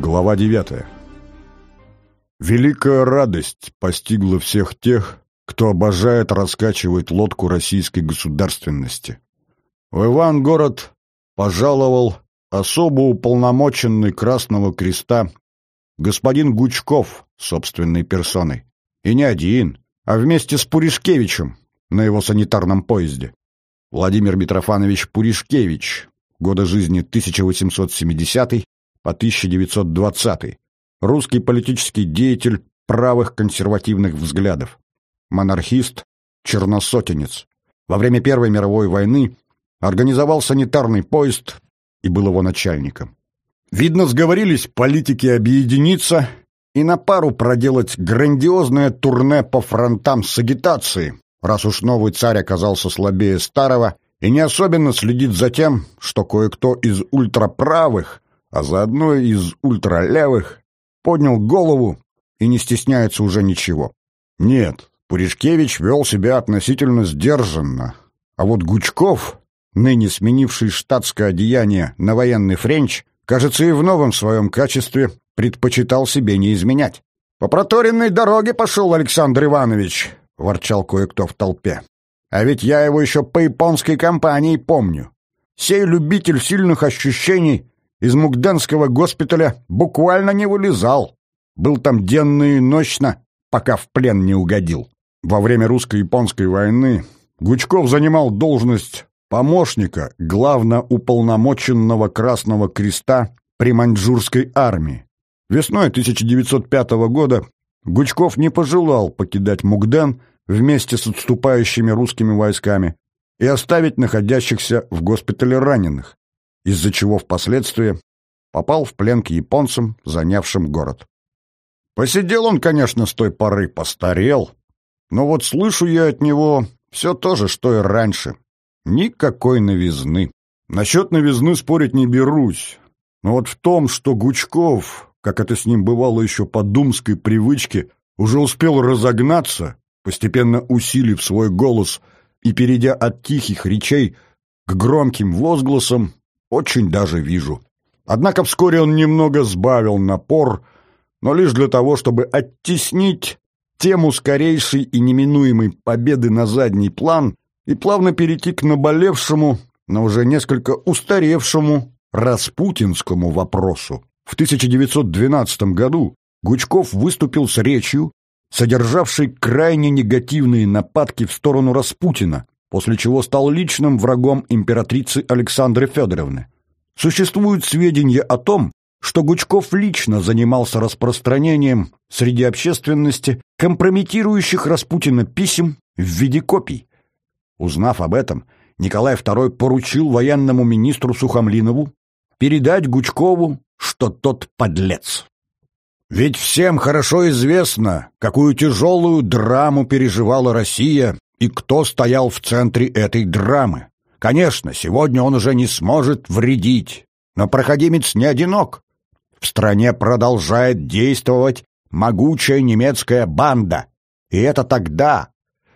Глава 9. Великая радость постигла всех тех, кто обожает раскачивать лодку российской государственности. В Ивангород пожаловал особо уполномоченный Красного Креста господин Гучков собственной персоной. И не один, а вместе с Пуришкевичем на его санитарном поезде. Владимир Митрофанович Пуришкевич, года жизни 1870 по 1920 русский политический деятель правых консервативных взглядов, монархист, черносотенец. Во время Первой мировой войны организовал санитарный поезд и был его начальником. Видно, сговорились политики объединиться и на пару проделать грандиозное турне по фронтам с агитацией, раз уж новый царь оказался слабее старого и не особенно следит за тем, что кое-кто из ультраправых, а заодно из ультралевых, поднял голову и не стесняется уже ничего. Нет, Пуришкевич вел себя относительно сдержанно, а вот Гучков, ныне сменивший штатское одеяние на военный френч, кажется, и в новом своем качестве предпочитал себе не изменять. «По проторенной дороге пошел Александр Иванович», — ворчал кое-кто в толпе. «А ведь я его еще по японской компании помню. Сей любитель сильных ощущений из Мукденского госпиталя буквально не вылезал. Был там денно и ночно, пока в плен не угодил. Во время русско-японской войны Гучков занимал должность помощника главноуполномоченного Красного Креста при маньчжурской армии. Весной 1905 года Гучков не пожелал покидать Мукден вместе с отступающими русскими войсками и оставить находящихся в госпитале раненых из-за чего впоследствии попал в плен к японцам, занявшим город. Посидел он, конечно, с той поры, постарел, но вот слышу я от него все то же, что и раньше. Никакой новизны. Насчет новизны спорить не берусь, но вот в том, что Гучков, как это с ним бывало еще по думской привычке, уже успел разогнаться, постепенно усилив свой голос и перейдя от тихих речей к громким возгласам, очень даже вижу. Однако вскоре он немного сбавил напор, но лишь для того, чтобы оттеснить тему скорейшей и неминуемой победы на задний план и плавно перейти к наболевшему, но уже несколько устаревшему распутинскому вопросу. В 1912 году Гучков выступил с речью, содержавшей крайне негативные нападки в сторону Распутина, после чего стал личным врагом императрицы Александры Федоровны. Существуют сведения о том, что Гучков лично занимался распространением среди общественности компрометирующих Распутина писем в виде копий. Узнав об этом, Николай II поручил военному министру Сухомлинову передать Гучкову, что тот подлец. Ведь всем хорошо известно, какую тяжелую драму переживала Россия и кто стоял в центре этой драмы. Конечно, сегодня он уже не сможет вредить, но проходимец не одинок. В стране продолжает действовать могучая немецкая банда. И это тогда,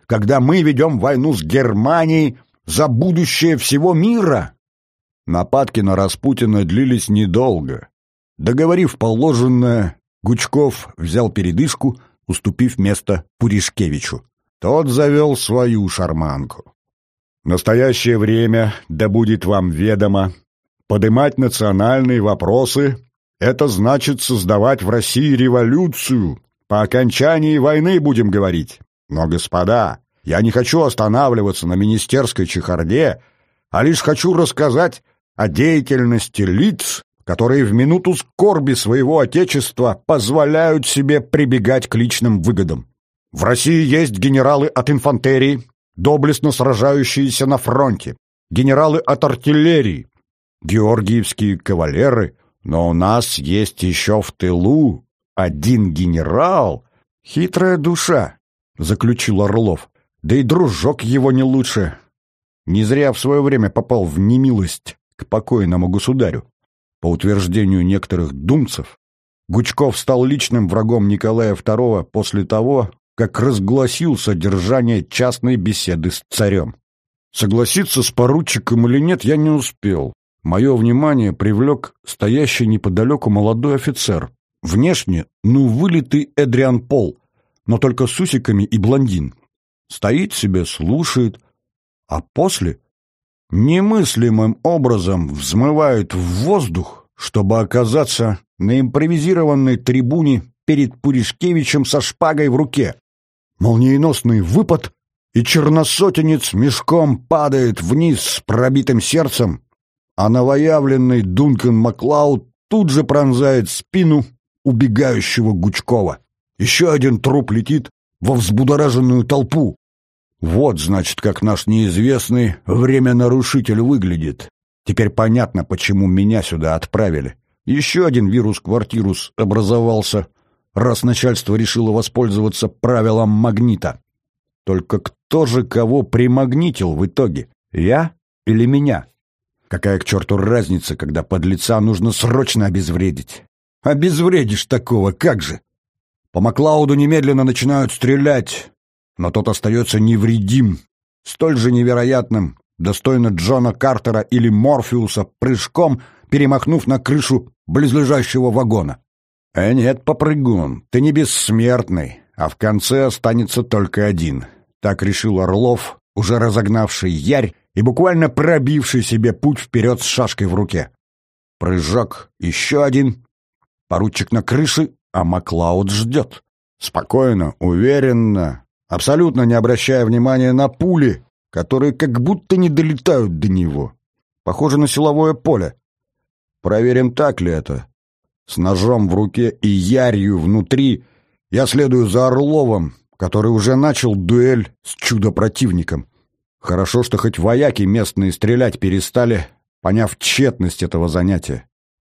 когда мы ведем войну с Германией за будущее всего мира. Нападки на Распутина длились недолго. Договорив положенное, Гучков взял передышку, уступив место Пуришкевичу. Тот завел свою шарманку. настоящее время, да будет вам ведомо, подымать национальные вопросы — это значит создавать в России революцию. По окончании войны будем говорить. Но, господа, я не хочу останавливаться на министерской чехарде, а лишь хочу рассказать о деятельности лиц, которые в минуту скорби своего отечества позволяют себе прибегать к личным выгодам. В России есть генералы от инфантерии, доблестно сражающиеся на фронте, генералы от артиллерии, георгиевские кавалеры, но у нас есть еще в тылу один генерал, хитрая душа, заключил Орлов, да и дружок его не лучше. Не зря в свое время попал в немилость к покойному государю. По утверждению некоторых думцев, Гучков стал личным врагом Николая II после того, как разгласил содержание частной беседы с царем. Согласиться с поручиком или нет я не успел. мое внимание привлек стоящий неподалеку молодой офицер. Внешне, ну, вылитый Эдриан Пол, но только с усиками и блондин. Стоит себе, слушает, а после немыслимым образом взмывает в воздух, чтобы оказаться на импровизированной трибуне перед Пуришкевичем со шпагой в руке. Молниеносный выпад, и черносотенец мешком падает вниз с пробитым сердцем, а новоявленный Дункан Маклауд тут же пронзает спину убегающего Гучкова. Еще один труп летит во взбудораженную толпу. Вот, значит, как наш неизвестный время-нарушитель выглядит. Теперь понятно, почему меня сюда отправили. Еще один вирус-квартирус образовался, раз начальство решило воспользоваться правилом магнита. Только кто же кого примагнитил в итоге? Я или меня? Какая к черту разница, когда подлеца нужно срочно обезвредить? Обезвредишь такого, как же? По Маклауду немедленно начинают стрелять, но тот остается невредим, столь же невероятным, достойно Джона Картера или Морфеуса, прыжком перемахнув на крышу близлежащего вагона. «Э, нет, попрыгун, ты не бессмертный, а в конце останется только один». Так решил Орлов, уже разогнавший ярь и буквально пробивший себе путь вперед с шашкой в руке. Прыжок, еще один. Поручик на крыше, а Маклауд ждет. Спокойно, уверенно, абсолютно не обращая внимания на пули, которые как будто не долетают до него. Похоже на силовое поле. Проверим, так ли это. С ножом в руке и ярью внутри я следую за Орловым, который уже начал дуэль с чудо-противником. Хорошо, что хоть вояки местные стрелять перестали, поняв тщетность этого занятия.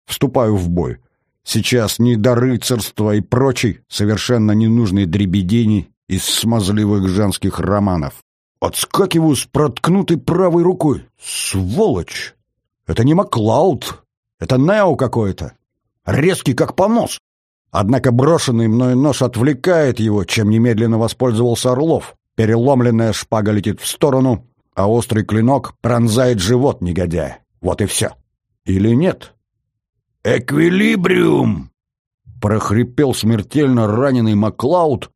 Вступаю в бой. Сейчас не до рыцарства и прочей совершенно ненужной дребедени из смазливых женских романов. Отскакиваю с проткнутой правой рукой. Сволочь! Это не Маклауд, это Нео какой-то. Резкий, как понос. Однако брошенный мной нож отвлекает его, чем немедленно воспользовался Орлов. Переломленная шпага летит в сторону, а острый клинок пронзает живот негодяя. Вот и все. Или нет? «Эквилибриум!» — прохрипел смертельно раненый Маклауд,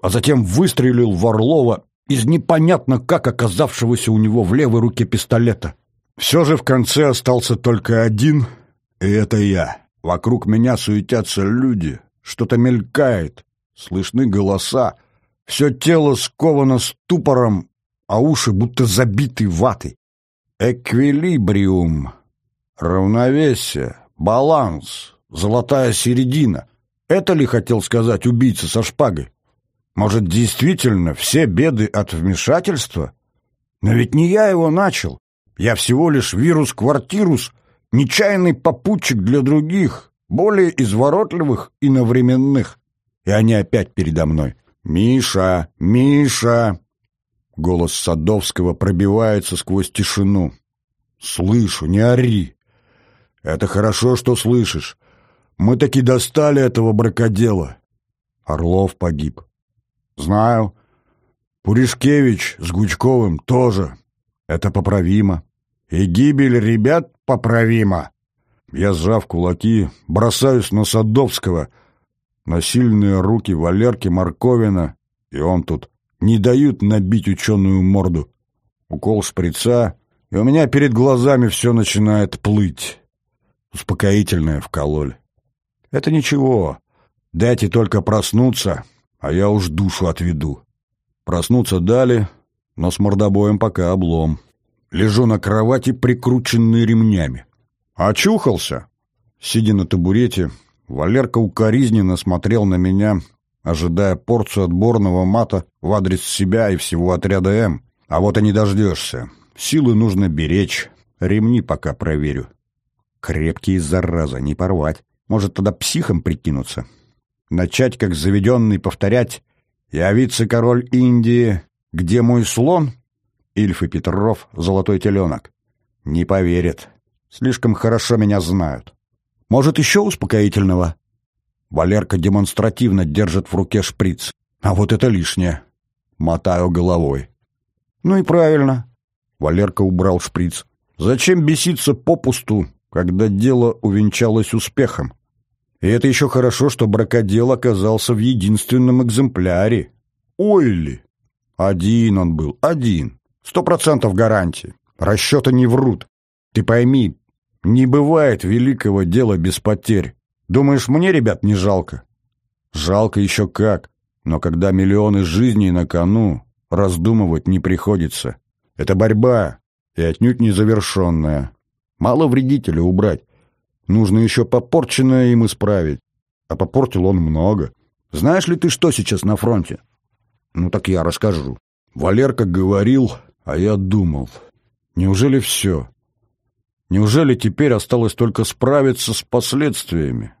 а затем выстрелил в Орлова из непонятно как оказавшегося у него в левой руке пистолета. Все же в конце остался только один, и это я. Вокруг меня суетятся люди, что-то мелькает, слышны голоса, все тело сковано ступором, а уши будто забиты ватой. Эквилибриум, равновесие, баланс, золотая середина. Это ли хотел сказать убийца со шпагой? Может, действительно все беды от вмешательства? Но ведь не я его начал. Я всего лишь вирус-квартирус, нечаянный попутчик для других, более изворотливых и навременных. И они опять передо мной. «Миша! Миша!» Голос Садовского пробивается сквозь тишину. «Слышу, не ори!» «Это хорошо, что слышишь. Мы таки достали этого бракодела». Орлов погиб. «Знаю. Пуришкевич с Гучковым тоже. Это поправимо. И гибель ребят поправима». Я, сжав кулаки, бросаюсь на Садовского, на сильные руки Валерки Марковина, и он тут не дают набить ученую морду. Укол шприца, и у меня перед глазами все начинает плыть. Успокоительное вкололи. Это ничего. Дайте только проснуться, а я уж душу отведу. Проснуться дали, но с мордобоем пока облом. Лежу на кровати, прикрученный ремнями. Очухался. Сидя на табурете, Валерка укоризненно смотрел на меня ожидая порцию отборного мата в адрес себя и всего отряда М. А вот и не дождешься. Силы нужно беречь. Ремни пока проверю. Крепкие, зараза, не порвать. Может, тогда психом прикинуться? Начать, как заведенный, повторять «Я вице-король Индии, где мой слон?» Ильф и Петров, золотой теленок. Не поверят. Слишком хорошо меня знают. Может, еще успокоительного? Валерка демонстративно держит в руке шприц. А вот это лишнее. Мотаю головой. Ну и правильно. Валерка убрал шприц. Зачем беситься попусту, когда дело увенчалось успехом? И это еще хорошо, что бракодел оказался в единственном экземпляре. Ойли! Один он был, один. Сто процентов гарантии. Расчеты не врут. Ты пойми, не бывает великого дела без потерь. Думаешь, мне, ребят, не жалко? Жалко еще как. Но когда миллионы жизней на кону, раздумывать не приходится. Это борьба, и отнюдь не завершенная. Мало вредителя убрать. Нужно еще попорченное им исправить. А попортил он много. Знаешь ли ты, что сейчас на фронте? Ну так я расскажу. Валерка говорил, а я думал. Неужели все? Неужели теперь осталось только справиться с последствиями?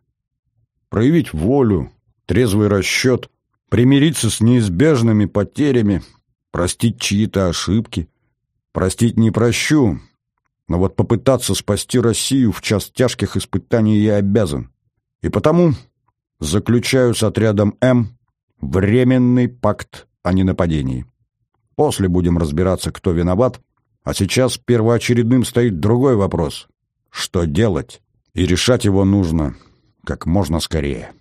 Проявить волю, трезвый расчет, примириться с неизбежными потерями, простить чьи-то ошибки. Простить не прощу, но вот попытаться спасти Россию в час тяжких испытаний я обязан. И потому заключаю с отрядом М временный пакт о ненападении. После будем разбираться, кто виноват, а сейчас первоочередным стоит другой вопрос. Что делать? И решать его нужно как можно скорее.